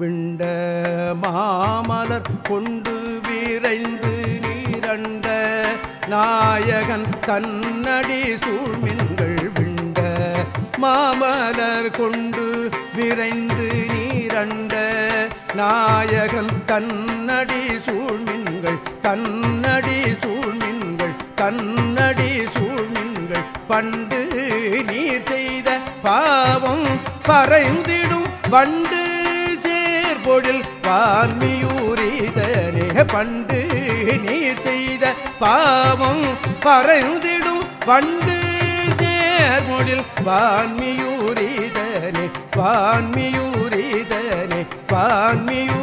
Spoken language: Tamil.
விண்ட மாமலர் கொண்டு விரைந்து நீரண்ட நாயகன் தன்னடி சூழ்மின்கள் விண்ட மாமலர் கொண்டு விரைந்து நீரண்ட நாயகன் தன்னடி சூழ்மின்கள் தன்னடி சூழ்மின்கள் தன்னடி சூழ்மின்கள். பண்டு நீர் செய்த பாவம் பறைந்திடும் வண்டு பொழில் பான்மியூரிதனே. பண்டு நீ செய்த பாவம் பறைந்திடும் பண்டு சேர்மொழில் பான்மியூரிதனே. பான்மியூரிதனே பான்மியூ